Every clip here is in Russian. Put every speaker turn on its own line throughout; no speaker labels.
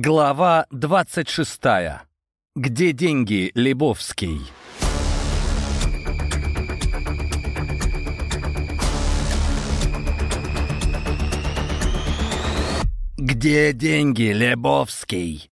Глава 26. Где деньги, Лебовский? Где деньги, Лебовский?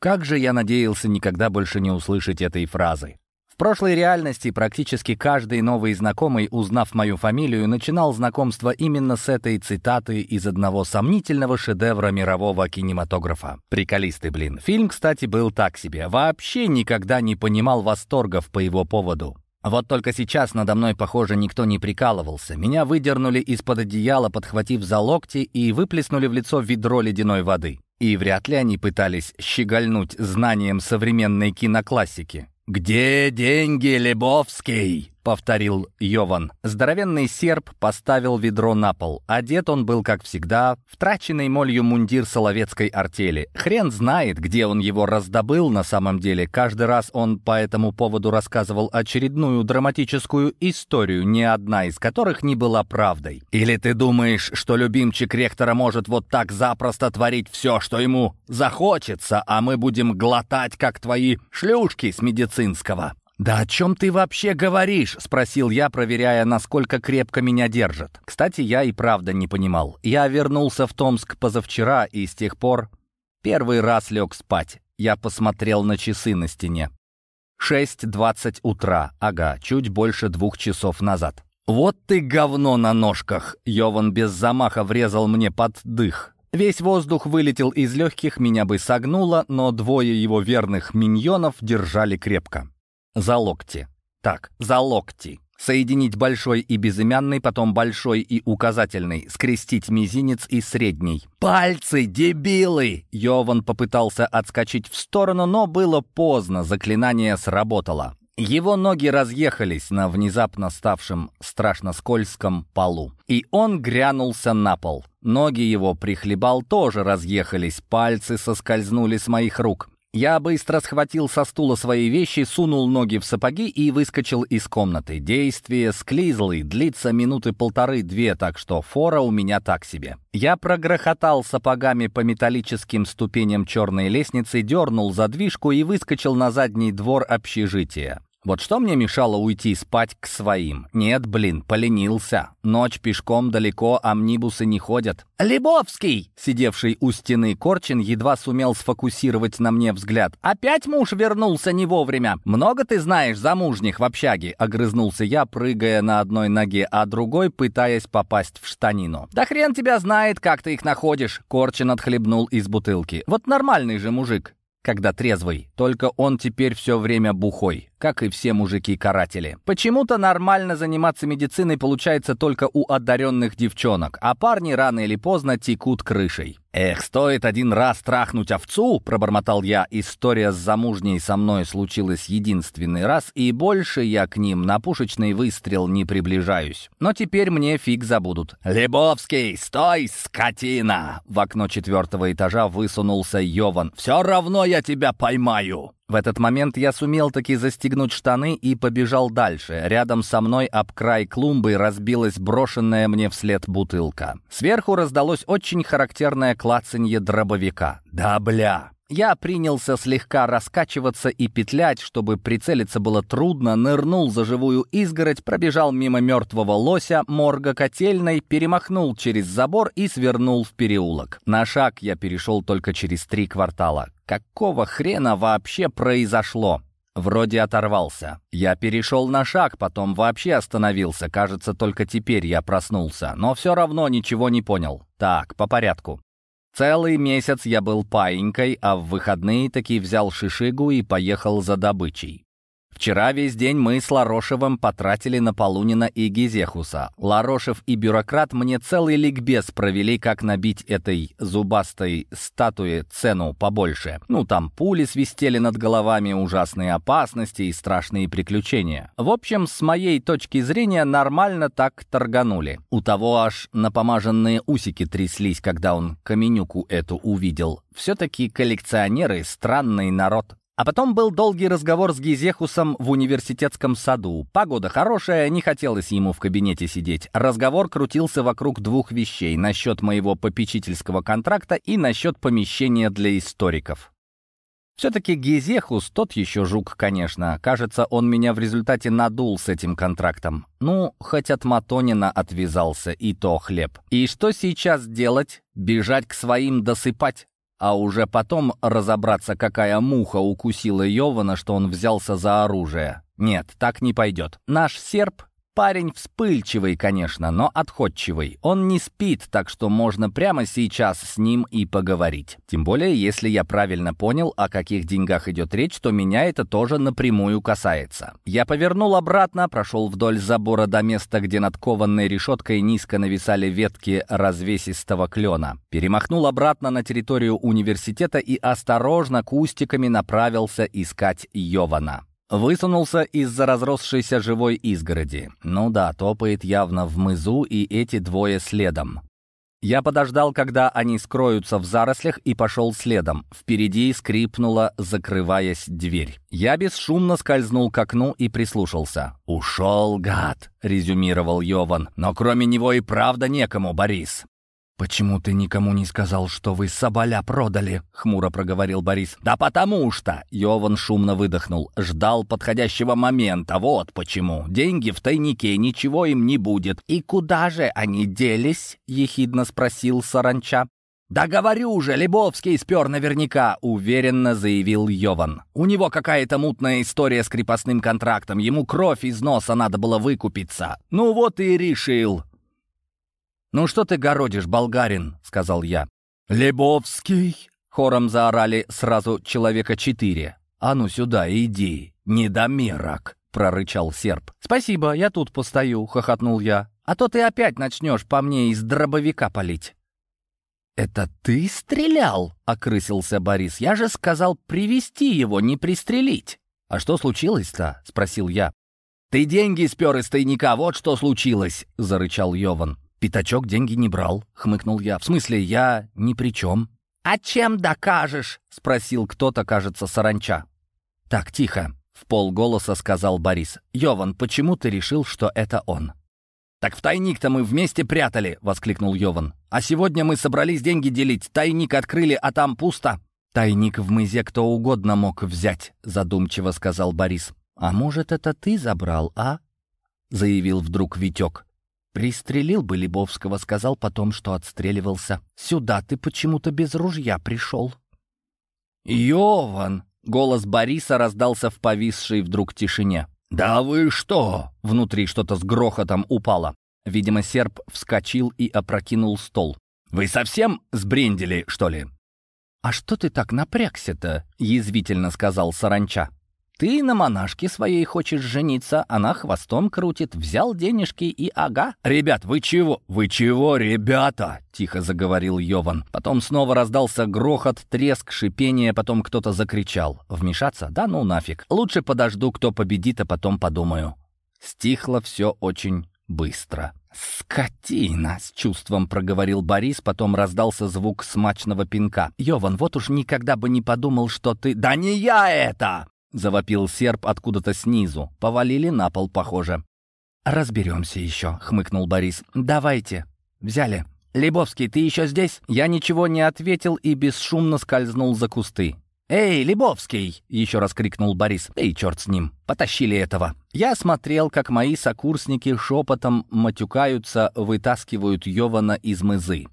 Как же я надеялся никогда больше не услышать этой фразы. В прошлой реальности практически каждый новый знакомый, узнав мою фамилию, начинал знакомство именно с этой цитаты из одного сомнительного шедевра мирового кинематографа. Приколисты, блин. Фильм, кстати, был так себе. Вообще никогда не понимал восторгов по его поводу. Вот только сейчас надо мной, похоже, никто не прикалывался. Меня выдернули из-под одеяла, подхватив за локти и выплеснули в лицо ведро ледяной воды. И вряд ли они пытались щегольнуть знанием современной киноклассики. «Где деньги, Лебовский?» — повторил Йован. Здоровенный серп поставил ведро на пол. Одет он был, как всегда, в траченный молью мундир соловецкой артели. Хрен знает, где он его раздобыл на самом деле. Каждый раз он по этому поводу рассказывал очередную драматическую историю, ни одна из которых не была правдой. «Или ты думаешь, что любимчик ректора может вот так запросто творить все, что ему захочется, а мы будем глотать, как твои шлюшки с медицинского?» «Да о чем ты вообще говоришь?» — спросил я, проверяя, насколько крепко меня держат. Кстати, я и правда не понимал. Я вернулся в Томск позавчера и с тех пор первый раз лег спать. Я посмотрел на часы на стене. 6.20 утра, ага, чуть больше двух часов назад. «Вот ты говно на ножках!» Йован без замаха врезал мне под дых. Весь воздух вылетел из легких, меня бы согнуло, но двое его верных миньонов держали крепко. За локти. Так, за локти. Соединить большой и безымянный, потом большой и указательный, скрестить мизинец и средний. «Пальцы, дебилы!» Йован попытался отскочить в сторону, но было поздно, заклинание сработало. Его ноги разъехались на внезапно ставшем страшно скользком полу. И он грянулся на пол. Ноги его прихлебал тоже разъехались, пальцы соскользнули с моих рук. Я быстро схватил со стула свои вещи, сунул ноги в сапоги и выскочил из комнаты. Действие склизлый, длится минуты полторы-две, так что фора у меня так себе. Я прогрохотал сапогами по металлическим ступеням черной лестницы, дернул задвижку и выскочил на задний двор общежития. Вот что мне мешало уйти спать к своим? Нет, блин, поленился. Ночь пешком далеко, амнибусы не ходят. «Лебовский!» Сидевший у стены Корчин едва сумел сфокусировать на мне взгляд. «Опять муж вернулся не вовремя. Много ты знаешь замужних в общаге?» Огрызнулся я, прыгая на одной ноге, а другой пытаясь попасть в штанину. «Да хрен тебя знает, как ты их находишь!» Корчин отхлебнул из бутылки. «Вот нормальный же мужик когда трезвый, только он теперь все время бухой, как и все мужики-каратели. Почему-то нормально заниматься медициной получается только у одаренных девчонок, а парни рано или поздно текут крышей. «Эх, стоит один раз трахнуть овцу!» — пробормотал я. История с замужней со мной случилась единственный раз, и больше я к ним на пушечный выстрел не приближаюсь. Но теперь мне фиг забудут. «Лебовский, стой, скотина!» В окно четвертого этажа высунулся Йован. «Все равно я тебя поймаю!» В этот момент я сумел таки застегнуть штаны и побежал дальше. Рядом со мной об край клумбы разбилась брошенная мне вслед бутылка. Сверху раздалось очень характерное клацанье дробовика. «Да бля!» Я принялся слегка раскачиваться и петлять, чтобы прицелиться было трудно, нырнул за живую изгородь, пробежал мимо мертвого лося, морга котельной, перемахнул через забор и свернул в переулок. На шаг я перешел только через три квартала. Какого хрена вообще произошло? Вроде оторвался. Я перешел на шаг, потом вообще остановился. Кажется, только теперь я проснулся. Но все равно ничего не понял. Так, по порядку. Целый месяц я был паинькой, а в выходные таки взял шишигу и поехал за добычей. Вчера весь день мы с Ларошевым потратили на Полунина и Гизехуса. Ларошев и бюрократ мне целый ликбез провели, как набить этой зубастой статуе цену побольше. Ну, там пули свистели над головами, ужасные опасности и страшные приключения. В общем, с моей точки зрения, нормально так торганули. У того аж напомаженные усики тряслись, когда он каменюку эту увидел. Все-таки коллекционеры — странный народ. А потом был долгий разговор с Гизехусом в университетском саду. Погода хорошая, не хотелось ему в кабинете сидеть. Разговор крутился вокруг двух вещей. Насчет моего попечительского контракта и насчет помещения для историков. Все-таки Гизехус тот еще жук, конечно. Кажется, он меня в результате надул с этим контрактом. Ну, хоть от Матонина отвязался, и то хлеб. И что сейчас делать? Бежать к своим досыпать? А уже потом разобраться, какая муха укусила Йована, что он взялся за оружие. Нет, так не пойдет. Наш серп Парень вспыльчивый, конечно, но отходчивый. Он не спит, так что можно прямо сейчас с ним и поговорить. Тем более, если я правильно понял, о каких деньгах идет речь, то меня это тоже напрямую касается. Я повернул обратно, прошел вдоль забора до места, где над кованной решеткой низко нависали ветки развесистого клена. Перемахнул обратно на территорию университета и осторожно кустиками направился искать Йована. Высунулся из-за разросшейся живой изгороди. Ну да, топает явно в мызу и эти двое следом. Я подождал, когда они скроются в зарослях, и пошел следом. Впереди скрипнула, закрываясь дверь. Я бесшумно скользнул к окну и прислушался. «Ушел, гад!» — резюмировал Йован. «Но кроме него и правда некому, Борис.
«Почему ты никому не сказал, что вы соболя продали?» — хмуро проговорил Борис.
«Да потому что!» — Йован шумно выдохнул. «Ждал подходящего момента, вот почему. Деньги в тайнике, ничего им не будет». «И куда же они делись?» — ехидно спросил Саранча. «Да говорю же, Лебовский спер наверняка», — уверенно заявил Йован. «У него какая-то мутная история с крепостным контрактом. Ему кровь из носа надо было выкупиться. Ну вот и решил. «Ну что ты городишь, болгарин?» — сказал я.
«Лебовский!»
— хором заорали сразу человека четыре. «А ну сюда, иди, недомерок!» — прорычал серп. «Спасибо, я тут постою», — хохотнул я. «А то ты опять начнешь по мне из дробовика палить». «Это ты стрелял?» — окрысился Борис. «Я же сказал привести его, не пристрелить». «А что случилось-то?» — спросил я. «Ты деньги спер из тайника, вот что случилось!» — зарычал Йован. «Пятачок деньги не брал», — хмыкнул я. «В смысле, я ни при чем». «А чем докажешь?» — спросил кто-то, кажется, саранча. «Так, тихо», — в полголоса сказал Борис. «Йован, почему ты решил, что это он?» «Так в тайник-то мы вместе прятали!» — воскликнул Йован. «А сегодня мы собрались деньги делить. Тайник открыли, а там пусто». «Тайник в мызе кто угодно мог взять», — задумчиво сказал Борис. «А может, это ты забрал, а?» — заявил вдруг Витек. Пристрелил бы Лебовского, сказал потом, что отстреливался. Сюда ты почему-то без ружья пришел. «Йован!» — голос Бориса раздался в повисшей вдруг тишине. «Да вы что?» — внутри что-то с грохотом упало. Видимо, серп вскочил и опрокинул стол. «Вы совсем сбрендили, что ли?» «А что ты так напрягся-то?» — язвительно сказал Саранча. Ты на монашке своей хочешь жениться, она хвостом крутит, взял денежки и ага. «Ребят, вы чего? Вы чего, ребята?» — тихо заговорил Йован. Потом снова раздался грохот, треск, шипение, потом кто-то закричал. «Вмешаться? Да ну нафиг. Лучше подожду, кто победит, а потом подумаю». Стихло все очень быстро. «Скотина!» — с чувством проговорил Борис, потом раздался звук смачного пинка. «Йован, вот уж никогда бы не подумал, что ты...» «Да не я это!» Завопил серп откуда-то снизу. Повалили на пол, похоже. «Разберемся еще», — хмыкнул Борис. «Давайте». «Взяли». «Лебовский, ты еще здесь?» Я ничего не ответил и бесшумно скользнул за кусты. «Эй, Лебовский!» — еще раз крикнул Борис. «Эй, черт с ним! Потащили этого!» Я смотрел, как мои сокурсники шепотом матюкаются, вытаскивают Йована из мызы.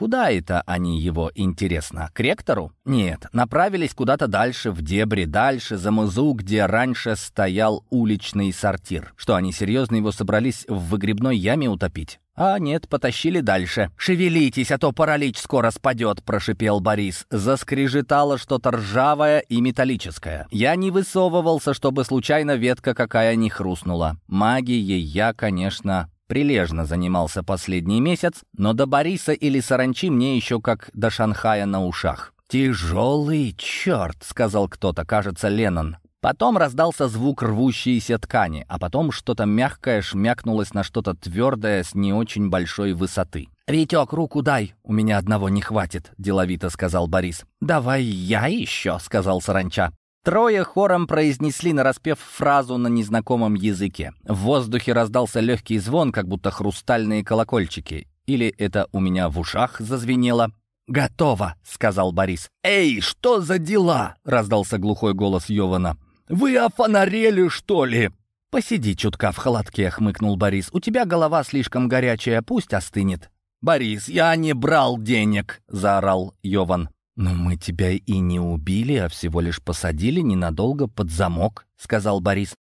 Куда это они его, интересно? К ректору? Нет, направились куда-то дальше, в дебри, дальше, за музу, где раньше стоял уличный сортир. Что, они серьезно его собрались в выгребной яме утопить? А нет, потащили дальше. «Шевелитесь, а то паралич скоро спадет», — прошипел Борис. Заскрежетало что-то ржавое и металлическое. Я не высовывался, чтобы случайно ветка какая не хрустнула. Магией я, конечно, Прилежно занимался последний месяц, но до Бориса или Саранчи мне еще как до Шанхая на ушах. «Тяжелый черт», — сказал кто-то, кажется, Леннон. Потом раздался звук рвущейся ткани, а потом что-то мягкое шмякнулось на что-то твердое с не очень большой высоты. «Витек, руку дай, у меня одного не хватит», — деловито сказал Борис. «Давай я еще», — сказал Саранча. Трое хором произнесли нараспев фразу на незнакомом языке. В воздухе раздался легкий звон, как будто хрустальные колокольчики. Или это у меня в ушах зазвенело. «Готово», — сказал Борис. «Эй, что за дела?» — раздался глухой голос Йована. «Вы офонарели, что ли?» «Посиди чутка в холодке», — хмыкнул Борис. «У тебя голова слишком горячая, пусть остынет». «Борис, я не брал денег!» — заорал Йован. «Но мы тебя и не убили, а всего лишь посадили ненадолго под замок», — сказал Борис.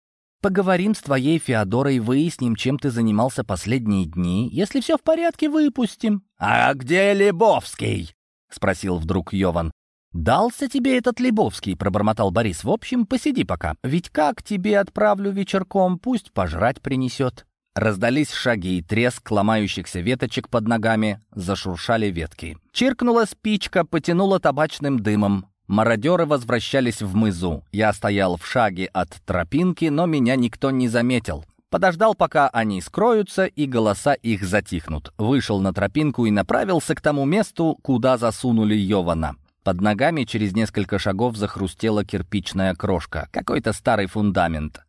«Поговорим с твоей Феодорой, выясним, чем ты занимался последние дни. Если все в порядке, выпустим». «А где Лебовский?» — спросил вдруг Йован. «Дался тебе этот Лебовский», — пробормотал Борис. «В общем, посиди пока. Ведь как тебе отправлю вечерком, пусть пожрать принесет». Раздались шаги, треск ломающихся веточек под ногами, зашуршали ветки. Чиркнула спичка, потянула табачным дымом. Мародеры возвращались в мызу. Я стоял в шаге от тропинки, но меня никто не заметил. Подождал, пока они скроются, и голоса их затихнут. Вышел на тропинку и направился к тому месту, куда засунули Йована. Под ногами через несколько шагов захрустела кирпичная крошка. Какой-то старый фундамент.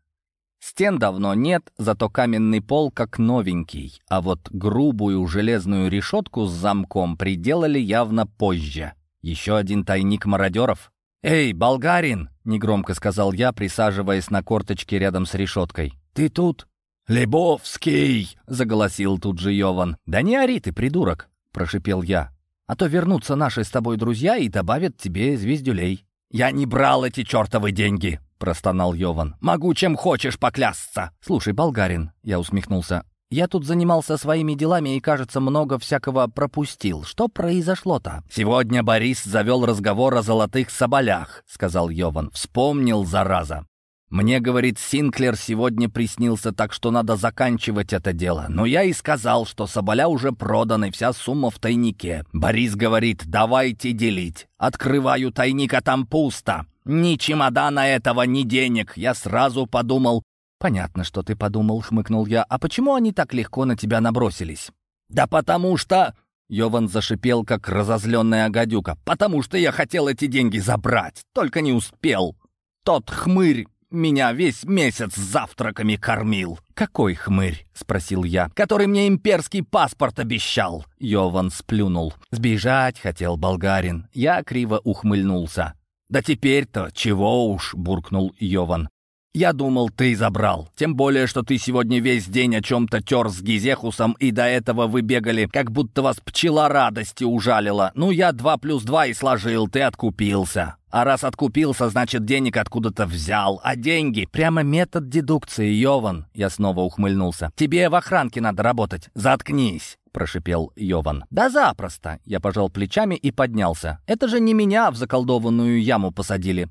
Стен давно нет, зато каменный пол как новенький, а вот грубую железную решетку с замком приделали явно позже. Еще один тайник мародеров. «Эй, болгарин!» — негромко сказал я, присаживаясь на корточке рядом с решеткой. «Ты тут?» «Лебовский!» — заголосил тут же Йован. «Да не ори ты, придурок!» — прошипел я. «А то вернутся наши с тобой друзья и добавят тебе звездюлей». «Я не брал эти чертовы деньги!» — простонал Йован. «Могу чем хочешь поклясться!» «Слушай, болгарин», — я усмехнулся, «я тут занимался своими делами и, кажется, много всякого пропустил. Что произошло-то?» «Сегодня Борис завел разговор о золотых соболях», — сказал Йован. «Вспомнил, зараза. Мне, говорит, Синклер сегодня приснился, так что надо заканчивать это дело. Но я и сказал, что соболя уже проданы, вся сумма в тайнике. Борис говорит, давайте делить. Открываю тайник, а там пусто. Ни чемодана этого, ни денег. Я сразу подумал... «Понятно, что ты подумал», — хмыкнул я. «А почему они так легко на тебя набросились?» «Да потому что...» Йован зашипел, как разозленная гадюка. «Потому что я хотел эти деньги забрать, только не успел. Тот хмырь меня весь месяц завтраками кормил». «Какой хмырь?» — спросил я. «Который мне имперский паспорт обещал». Йован сплюнул. «Сбежать хотел болгарин». Я криво ухмыльнулся. «Да теперь-то чего уж», — буркнул Йован. «Я думал, ты забрал. Тем более, что ты сегодня весь день о чем-то тер с Гизехусом, и до этого вы бегали, как будто вас пчела радости ужалила. Ну, я два плюс два и сложил, ты откупился. А раз откупился, значит, денег откуда-то взял. А деньги — прямо метод дедукции, Йован. Я снова ухмыльнулся. Тебе в охранке надо работать. Заткнись прошипел Йован. «Да запросто!» Я пожал плечами и поднялся. «Это же не меня в заколдованную яму посадили!»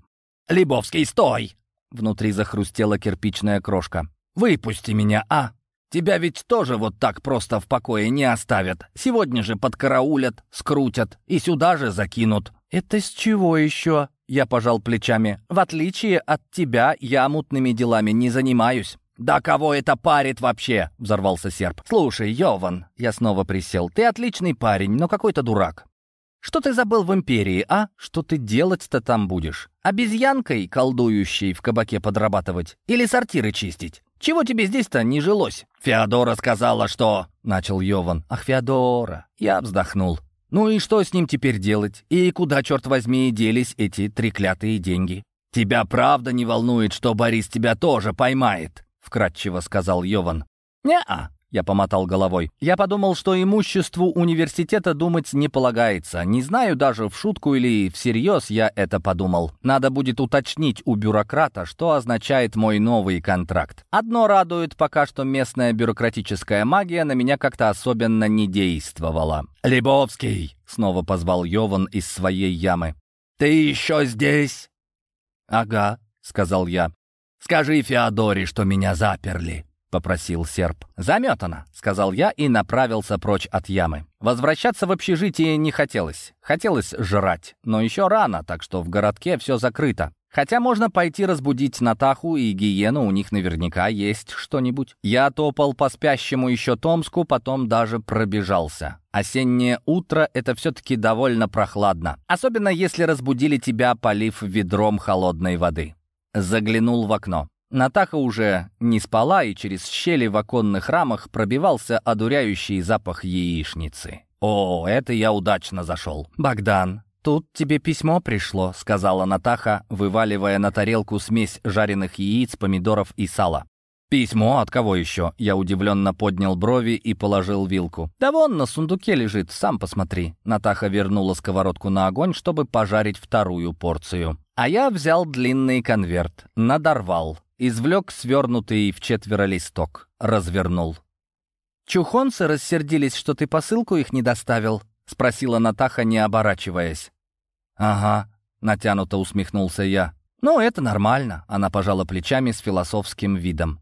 «Лебовский, стой!» Внутри захрустела кирпичная крошка. «Выпусти меня, а! Тебя ведь тоже вот так просто в покое не оставят. Сегодня же подкараулят, скрутят и сюда же закинут». «Это с чего еще?» Я пожал плечами. «В отличие от тебя, я мутными делами не занимаюсь». «Да кого это парит вообще?» — взорвался серп. «Слушай, Йован», — я снова присел, — «ты отличный парень, но какой-то дурак. Что ты забыл в империи, а? Что ты делать-то там будешь? Обезьянкой, колдующей в кабаке подрабатывать? Или сортиры чистить? Чего тебе здесь-то не жилось?» «Феодора сказала, что...» — начал Йован. «Ах, Феодора!» Я вздохнул. «Ну и что с ним теперь делать? И куда, черт возьми, делись эти треклятые деньги?» «Тебя правда не волнует, что Борис тебя тоже поймает?» Вкратчиво сказал Йован. «Не-а», я помотал головой. Я подумал, что имуществу университета думать не полагается. Не знаю даже, в шутку или всерьез я это подумал. Надо будет уточнить у бюрократа, что означает мой новый контракт. Одно радует, пока что местная бюрократическая магия на меня как-то особенно не действовала. «Лебовский!» — снова позвал Йован из своей ямы. «Ты еще здесь?» «Ага», — сказал я. «Скажи Феодоре, что меня заперли», — попросил серп. «Заметано», — сказал я и направился прочь от ямы. Возвращаться в общежитие не хотелось. Хотелось жрать, но еще рано, так что в городке все закрыто. Хотя можно пойти разбудить Натаху и Гиену, у них наверняка есть что-нибудь. Я топал по спящему еще Томску, потом даже пробежался. Осеннее утро — это все-таки довольно прохладно. Особенно если разбудили тебя, полив ведром холодной воды. Заглянул в окно. Натаха уже не спала, и через щели в оконных рамах пробивался одуряющий запах яичницы. «О, это я удачно зашел. Богдан, тут тебе письмо пришло», — сказала Натаха, вываливая на тарелку смесь жареных яиц, помидоров и сала. «Письмо? От кого еще?» Я удивленно поднял брови и положил вилку. «Да вон на сундуке лежит, сам посмотри». Натаха вернула сковородку на огонь, чтобы пожарить вторую порцию. А я взял длинный конверт, надорвал, извлек свернутый в четверо листок, развернул. «Чухонцы рассердились, что ты посылку их не доставил?» — спросила Натаха, не оборачиваясь. «Ага», — натянуто усмехнулся я. «Ну, это нормально», — она пожала плечами с философским видом.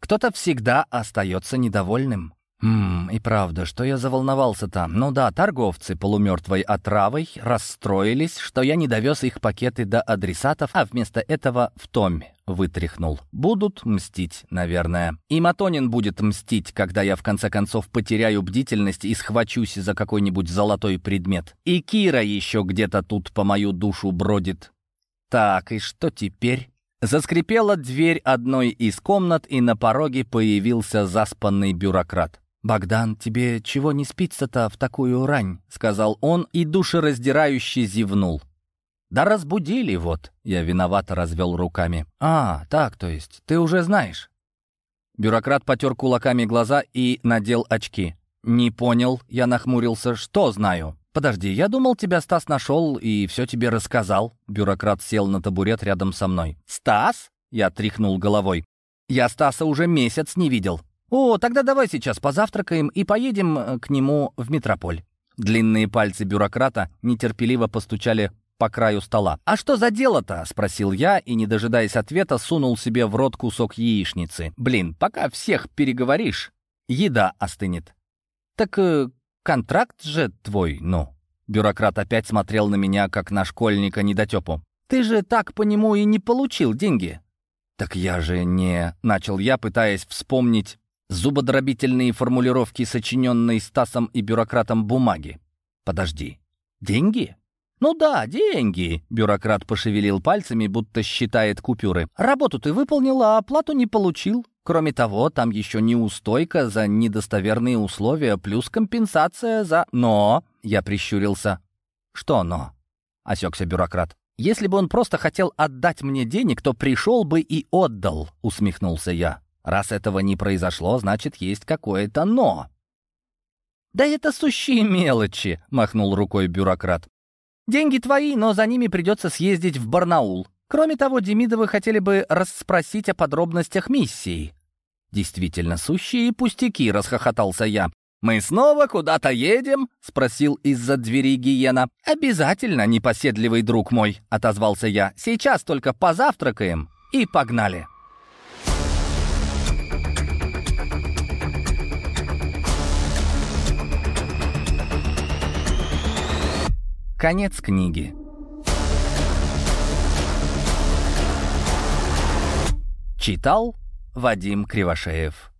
Кто-то всегда остается недовольным. Ммм, и правда, что я заволновался там? Ну да, торговцы полумертвой отравой расстроились, что я не довез их пакеты до адресатов, а вместо этого в томе вытряхнул. Будут мстить, наверное. И Матонин будет мстить, когда я в конце концов потеряю бдительность и схвачусь за какой-нибудь золотой предмет. И Кира еще где-то тут по мою душу бродит. Так, и что теперь? Заскрипела дверь одной из комнат, и на пороге появился заспанный бюрократ. «Богдан, тебе чего не спится-то в такую рань?» — сказал он и душераздирающе зевнул. «Да разбудили вот!» — я виновато развел руками. «А, так, то есть, ты уже знаешь?» Бюрократ потер кулаками глаза и надел очки. «Не понял», — я нахмурился, — «что знаю?» «Подожди, я думал, тебя Стас нашел и все тебе рассказал». Бюрократ сел на табурет рядом со мной. «Стас?» — я тряхнул головой. «Я Стаса уже месяц не видел». «О, тогда давай сейчас позавтракаем и поедем э, к нему в метрополь». Длинные пальцы бюрократа нетерпеливо постучали по краю стола. «А что за дело-то?» — спросил я и, не дожидаясь ответа, сунул себе в рот кусок яичницы. «Блин, пока всех переговоришь, еда остынет». «Так э, Контракт же твой, ну». Бюрократ опять смотрел на меня, как на школьника недотепу. «Ты же так по нему и не получил деньги». «Так я же не...» — начал я, пытаясь вспомнить зубодробительные формулировки, сочиненные Стасом и бюрократом бумаги. «Подожди. Деньги?» «Ну да, деньги», — бюрократ пошевелил пальцами, будто считает купюры. «Работу ты выполнил, а оплату не получил. Кроме того, там еще неустойка за недостоверные условия, плюс компенсация за... Но... Я прищурился. Что но? Осекся бюрократ. Если бы он просто хотел отдать мне денег, то пришел бы и отдал, усмехнулся я. Раз этого не произошло, значит, есть какое-то «но». «Да это сущие мелочи», — махнул рукой бюрократ. «Деньги твои, но за ними придется съездить в Барнаул. Кроме того, Демидовы хотели бы расспросить о подробностях миссии. «Действительно, сущие пустяки», — расхохотался я. «Мы снова куда-то едем?» — спросил из-за двери гиена. «Обязательно, непоседливый друг мой», — отозвался я. «Сейчас только позавтракаем и погнали». Конец книги. Читал Вадим Кривошеев